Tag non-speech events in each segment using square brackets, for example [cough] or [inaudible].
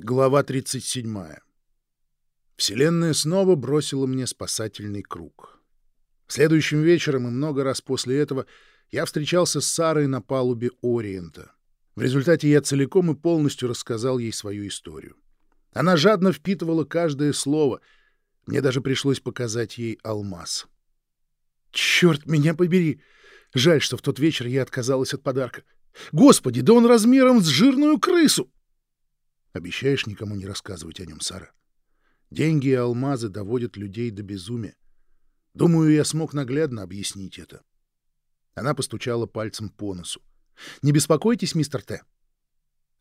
Глава 37. Вселенная снова бросила мне спасательный круг. Следующим вечером и много раз после этого я встречался с Сарой на палубе Ориента. В результате я целиком и полностью рассказал ей свою историю. Она жадно впитывала каждое слово. Мне даже пришлось показать ей алмаз. Черт меня побери! Жаль, что в тот вечер я отказалась от подарка. Господи, да он размером с жирную крысу! Обещаешь никому не рассказывать о нем, Сара? Деньги и алмазы доводят людей до безумия. Думаю, я смог наглядно объяснить это. Она постучала пальцем по носу. Не беспокойтесь, мистер Т.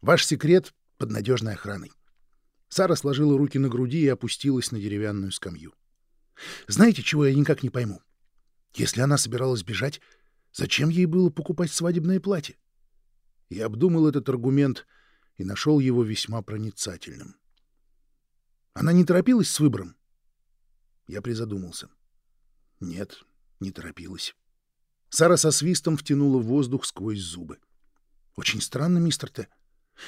Ваш секрет под надежной охраной. Сара сложила руки на груди и опустилась на деревянную скамью. Знаете, чего я никак не пойму? Если она собиралась бежать, зачем ей было покупать свадебное платье? Я обдумал этот аргумент и нашел его весьма проницательным. Она не торопилась с выбором? Я призадумался. Нет, не торопилась. Сара со свистом втянула воздух сквозь зубы. Очень странно, мистер Т.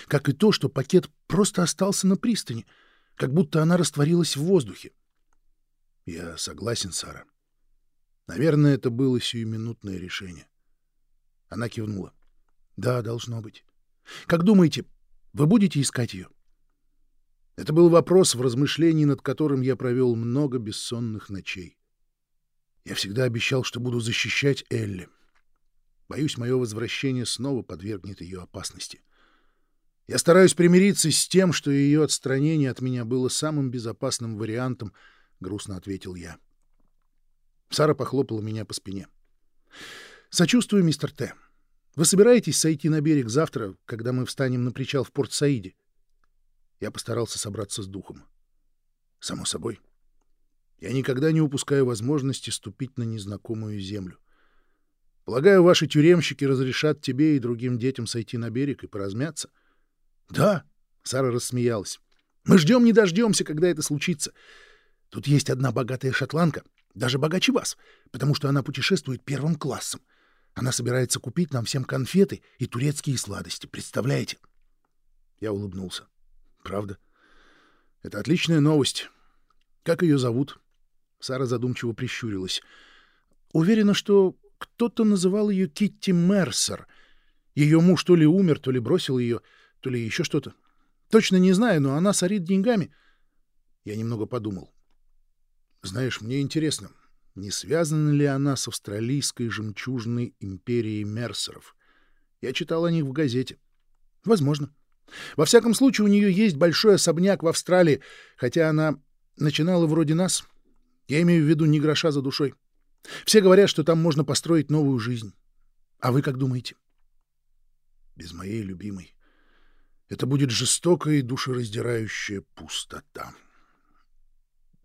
Как и то, что пакет просто остался на пристани, как будто она растворилась в воздухе. Я согласен, Сара. Наверное, это было сиюминутное решение. Она кивнула. Да, должно быть. Как думаете, вы будете искать ее? Это был вопрос, в размышлении над которым я провел много бессонных ночей. Я всегда обещал, что буду защищать Элли. Боюсь, мое возвращение снова подвергнет ее опасности. Я стараюсь примириться с тем, что ее отстранение от меня было самым безопасным вариантом, — грустно ответил я. Сара похлопала меня по спине. — Сочувствую, мистер Т. Вы собираетесь сойти на берег завтра, когда мы встанем на причал в Порт-Саиде? Я постарался собраться с духом. Само собой. Я никогда не упускаю возможности ступить на незнакомую землю. Полагаю, ваши тюремщики разрешат тебе и другим детям сойти на берег и поразмяться? — Да, — Сара рассмеялась. — Мы ждем не дождемся, когда это случится. Тут есть одна богатая шотландка, даже богаче вас, потому что она путешествует первым классом. Она собирается купить нам всем конфеты и турецкие сладости, представляете? Я улыбнулся. Правда? Это отличная новость. Как ее зовут? Сара задумчиво прищурилась. Уверена, что кто-то называл ее Китти Мерсер. Ее муж то ли умер, то ли бросил ее, то ли еще что-то. Точно не знаю, но она сорит деньгами. Я немного подумал. Знаешь, мне интересно, не связана ли она с австралийской жемчужной империей Мерсеров. Я читал о них в газете. Возможно. Во всяком случае, у нее есть большой особняк в Австралии, хотя она начинала вроде нас. Я имею в виду не гроша за душой. Все говорят, что там можно построить новую жизнь. А вы как думаете? Без моей любимой. Это будет жестокая и душераздирающая пустота.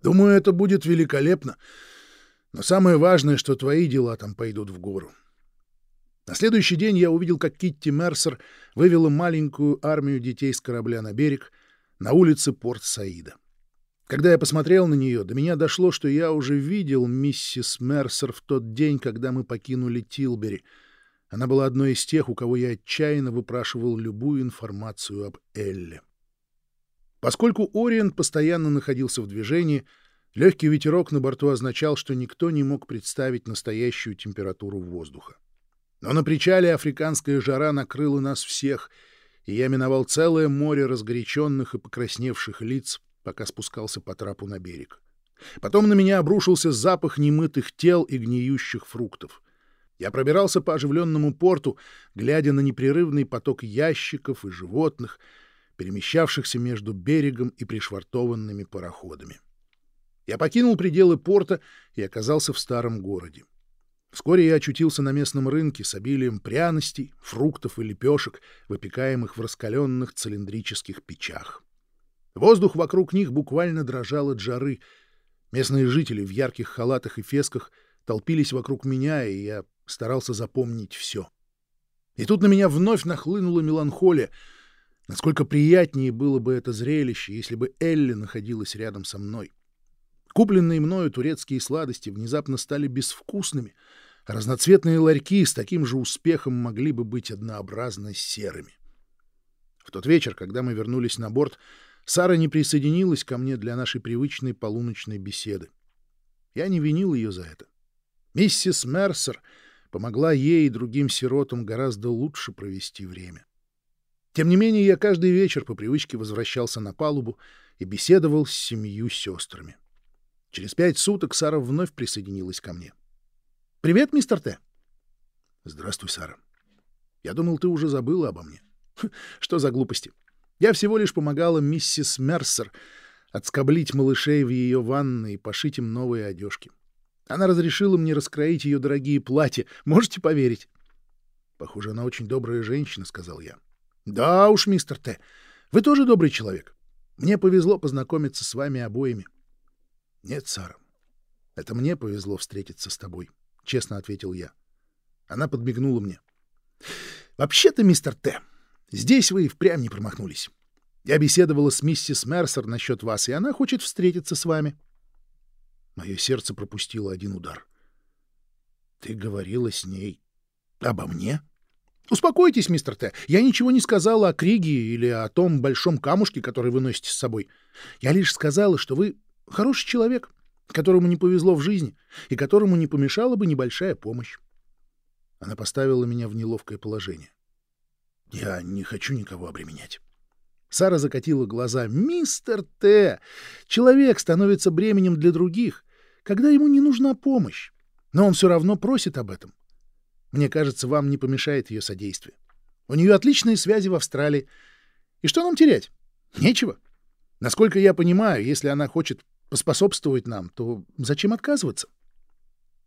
Думаю, это будет великолепно. Но самое важное, что твои дела там пойдут в гору. На следующий день я увидел, как Китти Мерсер вывела маленькую армию детей с корабля на берег на улице Порт-Саида. Когда я посмотрел на нее, до меня дошло, что я уже видел миссис Мерсер в тот день, когда мы покинули Тилбери. Она была одной из тех, у кого я отчаянно выпрашивал любую информацию об Элле. Поскольку Ориент постоянно находился в движении, Легкий ветерок на борту означал, что никто не мог представить настоящую температуру воздуха. Но на причале африканская жара накрыла нас всех, и я миновал целое море разгоряченных и покрасневших лиц, пока спускался по трапу на берег. Потом на меня обрушился запах немытых тел и гниющих фруктов. Я пробирался по оживленному порту, глядя на непрерывный поток ящиков и животных, перемещавшихся между берегом и пришвартованными пароходами. Я покинул пределы порта и оказался в старом городе. Вскоре я очутился на местном рынке с обилием пряностей, фруктов и лепешек, выпекаемых в раскаленных цилиндрических печах. Воздух вокруг них буквально дрожал от жары. Местные жители в ярких халатах и фесках толпились вокруг меня, и я старался запомнить все. И тут на меня вновь нахлынула меланхолия. Насколько приятнее было бы это зрелище, если бы Элли находилась рядом со мной. — Купленные мною турецкие сладости внезапно стали безвкусными, разноцветные ларьки с таким же успехом могли бы быть однообразно серыми. В тот вечер, когда мы вернулись на борт, Сара не присоединилась ко мне для нашей привычной полуночной беседы. Я не винил ее за это. Миссис Мерсер помогла ей и другим сиротам гораздо лучше провести время. Тем не менее, я каждый вечер по привычке возвращался на палубу и беседовал с семью сестрами. Через пять суток Сара вновь присоединилась ко мне. «Привет, мистер Т». «Здравствуй, Сара. Я думал, ты уже забыла обо мне». «Что за глупости? Я всего лишь помогала миссис Мерсер отскоблить малышей в ее ванной и пошить им новые одежки. Она разрешила мне раскроить ее дорогие платья. Можете поверить?» «Похоже, она очень добрая женщина», — сказал я. «Да уж, мистер Т. Вы тоже добрый человек. Мне повезло познакомиться с вами обоими. Нет, Сара, это мне повезло встретиться с тобой, — честно ответил я. Она подмигнула мне. Вообще-то, мистер Т, здесь вы и впрямь не промахнулись. Я беседовала с миссис Мерсер насчет вас, и она хочет встретиться с вами. Мое сердце пропустило один удар. Ты говорила с ней обо мне? Успокойтесь, мистер Т. Я ничего не сказала о Криге или о том большом камушке, который вы носите с собой. Я лишь сказала, что вы Хороший человек, которому не повезло в жизни и которому не помешала бы небольшая помощь. Она поставила меня в неловкое положение. Я не хочу никого обременять. Сара закатила глаза. «Мистер Т. Человек становится бременем для других, когда ему не нужна помощь. Но он все равно просит об этом. Мне кажется, вам не помешает ее содействие. У нее отличные связи в Австралии. И что нам терять? Нечего. Насколько я понимаю, если она хочет поспособствовать нам, то зачем отказываться?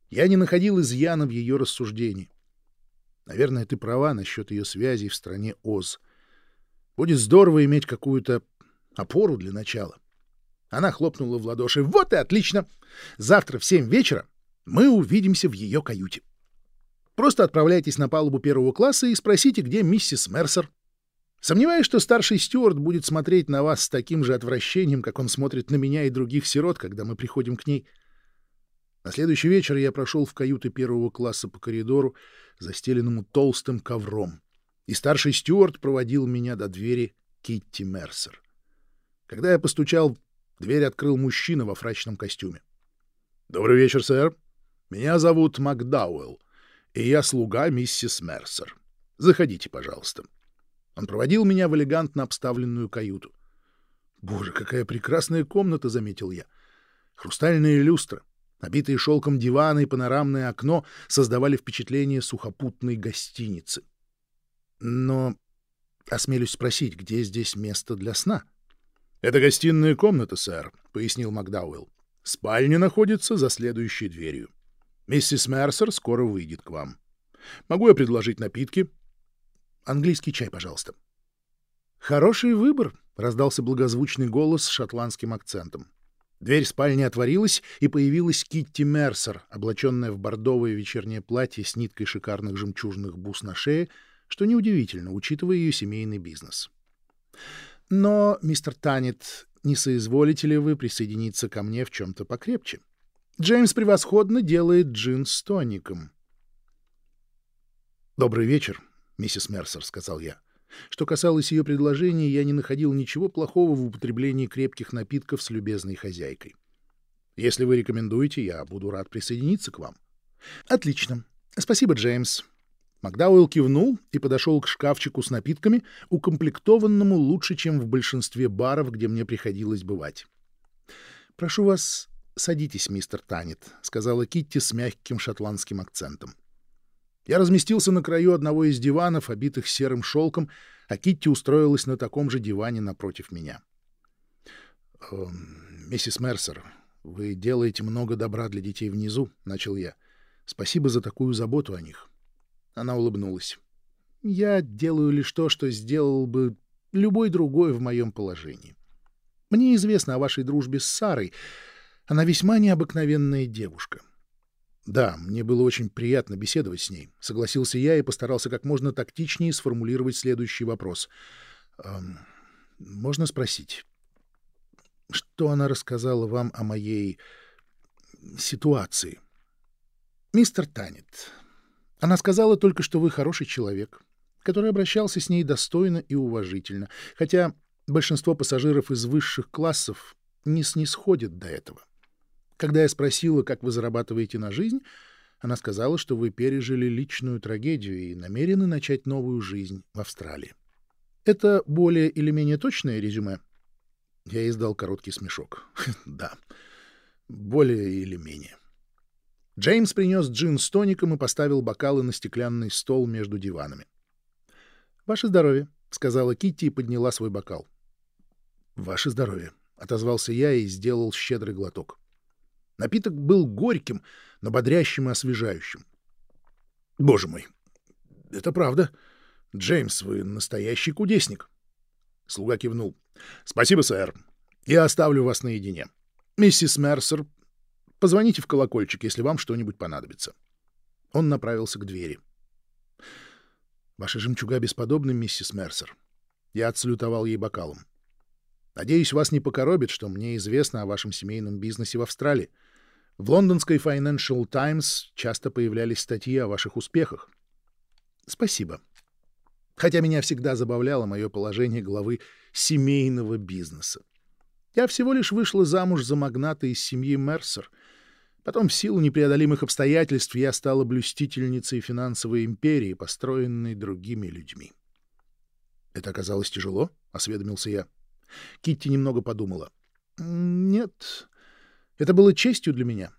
Я не находил изъяна в ее рассуждении. Наверное, ты права насчет ее связей в стране Оз. Будет здорово иметь какую-то опору для начала. Она хлопнула в ладоши. Вот и отлично! Завтра в семь вечера мы увидимся в ее каюте. Просто отправляйтесь на палубу первого класса и спросите, где миссис Мерсер. Сомневаюсь, что старший стюарт будет смотреть на вас с таким же отвращением, как он смотрит на меня и других сирот, когда мы приходим к ней. На следующий вечер я прошел в каюты первого класса по коридору, застеленному толстым ковром, и старший стюарт проводил меня до двери Китти Мерсер. Когда я постучал, дверь открыл мужчина во фрачном костюме. — Добрый вечер, сэр. Меня зовут Макдауэлл, и я слуга миссис Мерсер. Заходите, пожалуйста. — он проводил меня в элегантно обставленную каюту. «Боже, какая прекрасная комната!» — заметил я. Хрустальные люстры, обитые шелком диваны и панорамное окно создавали впечатление сухопутной гостиницы. Но осмелюсь спросить, где здесь место для сна? — Это гостиная комната, сэр, — пояснил Макдауэлл. — Спальня находится за следующей дверью. Миссис Мерсер скоро выйдет к вам. Могу я предложить напитки? Английский чай, пожалуйста. Хороший выбор, раздался благозвучный голос с шотландским акцентом. Дверь спальни отворилась, и появилась Китти Мерсер, облаченная в бордовое вечернее платье с ниткой шикарных жемчужных бус на шее, что неудивительно, учитывая ее семейный бизнес. Но, мистер Танет, не соизволите ли вы присоединиться ко мне в чем-то покрепче? Джеймс превосходно делает джин с тоником. Добрый вечер, миссис Мерсер, — сказал я. Что касалось ее предложения, я не находил ничего плохого в употреблении крепких напитков с любезной хозяйкой. Если вы рекомендуете, я буду рад присоединиться к вам. — Отлично. Спасибо, Джеймс. Макдауэлл кивнул и подошел к шкафчику с напитками, укомплектованному лучше, чем в большинстве баров, где мне приходилось бывать. — Прошу вас, садитесь, мистер Танет, — сказала Китти с мягким шотландским акцентом. — я разместился на краю одного из диванов, обитых серым шелком, а Китти устроилась на таком же диване напротив меня. «Э, «Миссис Мерсер, вы делаете много добра для детей внизу», — начал я. «Спасибо за такую заботу о них». Она улыбнулась. «Я делаю лишь то, что сделал бы любой другой в моем положении. Мне известно о вашей дружбе с Сарой. Она весьма необыкновенная девушка. Да, мне было очень приятно беседовать с ней. Согласился я и постарался как можно тактичнее сформулировать следующий вопрос. Эм, можно спросить, что она рассказала вам о моей ситуации? Мистер Танет, она сказала только, что вы хороший человек, который обращался с ней достойно и уважительно, хотя Большинство пассажиров из высших классов не снисходит до этого. Когда я спросила, как вы зарабатываете на жизнь, она сказала, что вы пережили личную трагедию и намерены начать новую жизнь в Австралии. Это более или менее точное резюме? Я издал короткий смешок. [laughs] да, более или менее. Джеймс принес джин с тоником и поставил бокалы на стеклянный стол между диванами. «Ваше здоровье», — сказала Китти и подняла свой бокал. «Ваше здоровье», — отозвался я и сделал щедрый глоток. Напиток был горьким, но бодрящим и освежающим. «Боже мой! Это правда. Джеймс, вы настоящий кудесник!» Слуга кивнул. «Спасибо, сэр. Я оставлю вас наедине. Миссис Мерсер, позвоните в колокольчик, если вам что-нибудь понадобится». Он направился к двери. «Ваша жемчуга бесподобны, миссис Мерсер». Я отсалютовал ей бокалом. «Надеюсь, вас не покоробит, что мне известно о вашем семейном бизнесе в Австралии. В лондонской Financial Times часто появлялись статьи о ваших успехах. Спасибо. Хотя меня всегда забавляло мое положение главы семейного бизнеса. Я всего лишь вышла замуж за магната из семьи Мерсер. Потом, в силу непреодолимых обстоятельств, я стала блюстительницей финансовой империи, построенной другими людьми. «Это оказалось тяжело?» — осведомился я. Китти немного подумала. «Нет, это было честью для меня.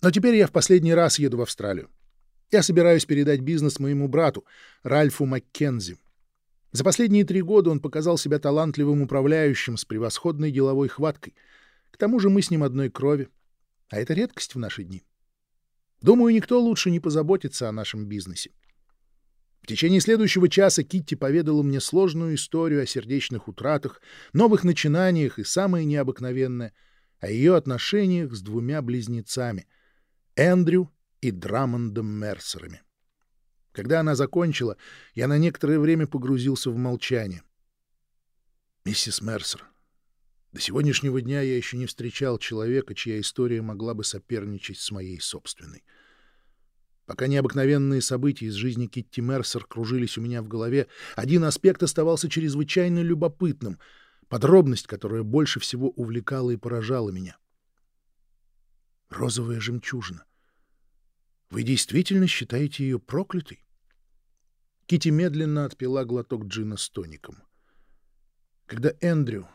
Но теперь я в последний раз еду в Австралию. Я собираюсь передать бизнес моему брату, Ральфу Маккензи. За последние три года он показал себя талантливым управляющим с превосходной деловой хваткой. К тому же мы с ним одной крови. А это редкость в наши дни. Думаю, никто лучше не позаботится о нашем бизнесе. В течение следующего часа Китти поведала мне сложную историю о сердечных утратах, новых начинаниях и, самое необыкновенное — о ее отношениях с двумя близнецами — Эндрю и Драмондом Мерсерами. Когда она закончила, я на некоторое время погрузился в молчание. «Миссис Мерсер, до сегодняшнего дня я еще не встречал человека, чья история могла бы соперничать с моей собственной. Пока необыкновенные события из жизни Китти Мерсер кружились у меня в голове, один аспект оставался чрезвычайно любопытным — подробность, которая больше всего увлекала и поражала меня. Розовая жемчужина. Вы действительно считаете ее проклятой? Кити медленно отпила глоток джина с тоником. Когда Эндрю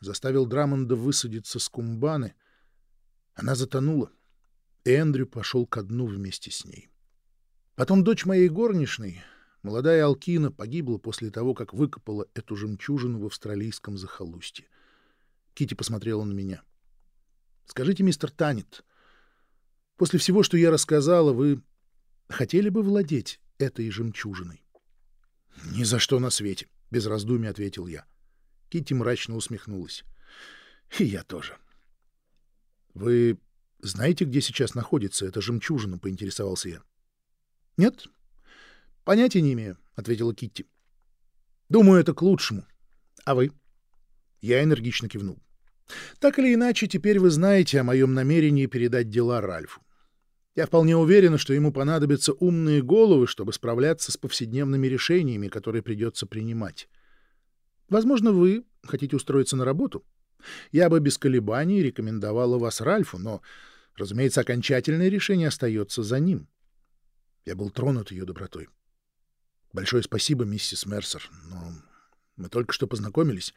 заставил Драмонда высадиться с кумбаны, она затонула, и Эндрю пошел ко дну вместе с ней. Потом дочь моей горничной Молодая Алкина погибла после того, как выкопала эту жемчужину в австралийском захолустье. Кити посмотрела на меня. «Скажите, мистер Танет, после всего, что я рассказала, вы хотели бы владеть этой жемчужиной?» «Ни за что на свете», — без раздумий ответил я. Кити мрачно усмехнулась. «И я тоже». «Вы знаете, где сейчас находится эта жемчужина?» — поинтересовался я. «Нет, — Понятия не имею, — ответила Китти. — Думаю, это к лучшему. А вы? Я энергично кивнул. Так или иначе, теперь вы знаете о моем намерении передать дела Ральфу. Я вполне уверена, что ему понадобятся умные головы, чтобы справляться с повседневными решениями, которые придется принимать. Возможно, вы хотите устроиться на работу. Я бы без колебаний рекомендовала вас Ральфу, но, разумеется, окончательное решение остается за ним. Я был тронут ее добротой. Большое спасибо, миссис Мерсер, но мы только что познакомились.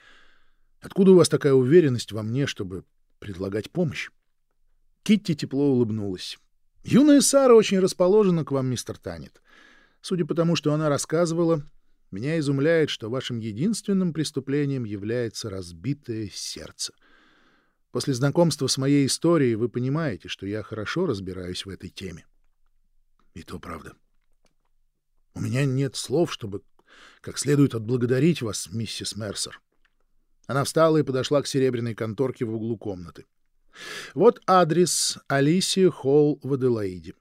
Откуда у вас такая уверенность во мне, чтобы предлагать помощь? Китти тепло улыбнулась. Юная Сара очень расположена к вам, мистер Танет. Судя по тому, что она рассказывала, меня изумляет, что вашим единственным преступлением является разбитое сердце. После знакомства с моей историей вы понимаете, что я хорошо разбираюсь в этой теме. И то правда. — у меня нет слов, чтобы как следует отблагодарить вас, миссис Мерсер. Она встала и подошла к серебряной конторке в углу комнаты. Вот адрес Алисия Холл в Аделаиде.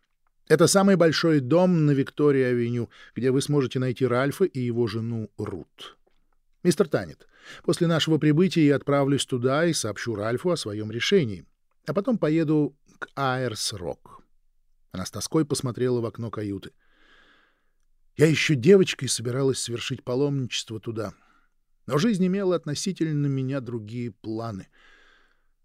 Это самый большой дом на Виктория-авеню, где вы сможете найти Ральфа и его жену Рут. Мистер Танет, после нашего прибытия я отправлюсь туда и сообщу Ральфу о своем решении, а потом поеду к Айрс-Рок. Она с тоской посмотрела в окно каюты. — я еще девочкой собиралась совершить паломничество туда. Но жизнь имела относительно меня другие планы.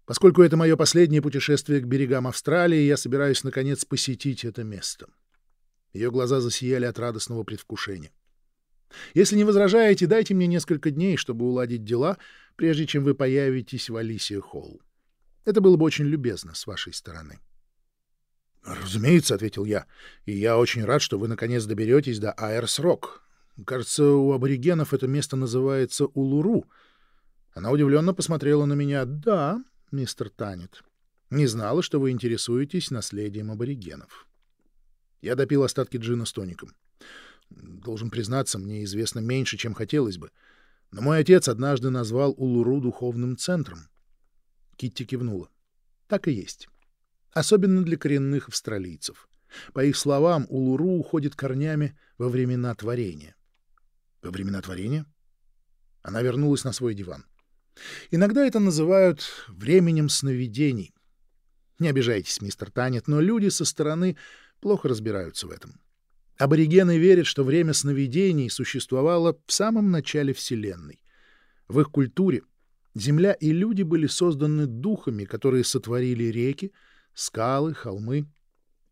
Поскольку это мое последнее путешествие к берегам Австралии, я собираюсь, наконец, посетить это место. Ее глаза засияли от радостного предвкушения. Если не возражаете, дайте мне несколько дней, чтобы уладить дела, прежде чем вы появитесь в Алисия Холл. Это было бы очень любезно с вашей стороны. — Разумеется, — ответил я, — и я очень рад, что вы наконец доберетесь до Айрс-Рок. Кажется, у аборигенов это место называется Улуру. Она удивленно посмотрела на меня. — Да, мистер Танет. Не знала, что вы интересуетесь наследием аборигенов. Я допил остатки джина с тоником. Должен признаться, мне известно меньше, чем хотелось бы. Но мой отец однажды назвал Улуру духовным центром. Китти кивнула. Так и есть особенно для коренных австралийцев. По их словам, Улуру уходит корнями во времена творения. Во времена творения? Она вернулась на свой диван. Иногда это называют временем сновидений. Не обижайтесь, мистер Танет, но люди со стороны плохо разбираются в этом. Аборигены верят, что время сновидений существовало в самом начале Вселенной. В их культуре Земля и люди были созданы духами, которые сотворили реки, скалы, холмы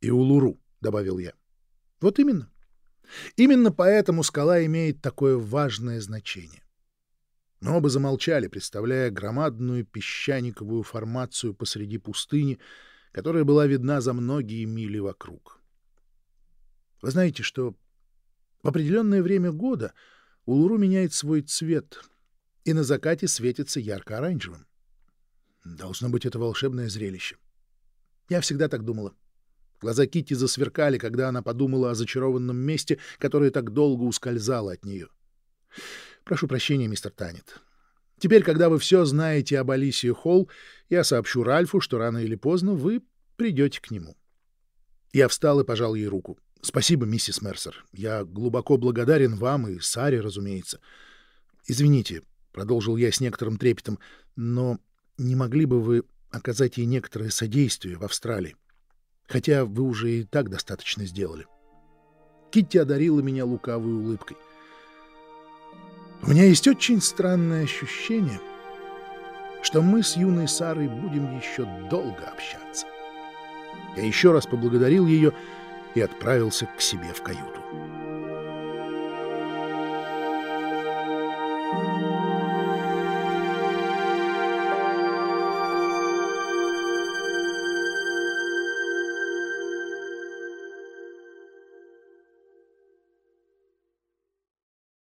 и Улуру, — добавил я. — Вот именно. Именно поэтому скала имеет такое важное значение. Мы оба замолчали, представляя громадную песчаниковую формацию посреди пустыни, которая была видна за многие мили вокруг. Вы знаете, что в определенное время года Улуру меняет свой цвет и на закате светится ярко-оранжевым. Должно быть, это волшебное зрелище. Я всегда так думала. Глаза Китти засверкали, когда она подумала о зачарованном месте, которое так долго ускользало от нее. Прошу прощения, мистер Танет. Теперь, когда вы все знаете об Алисии Холл, я сообщу Ральфу, что рано или поздно вы придете к нему. Я встал и пожал ей руку. Спасибо, миссис Мерсер. Я глубоко благодарен вам и Саре, разумеется. Извините, — продолжил я с некоторым трепетом, — но не могли бы вы оказать ей некоторое содействие в Австралии. Хотя вы уже и так достаточно сделали. Китти одарила меня лукавой улыбкой. У меня есть очень странное ощущение, что мы с юной Сарой будем еще долго общаться. Я еще раз поблагодарил ее и отправился к себе в каюту.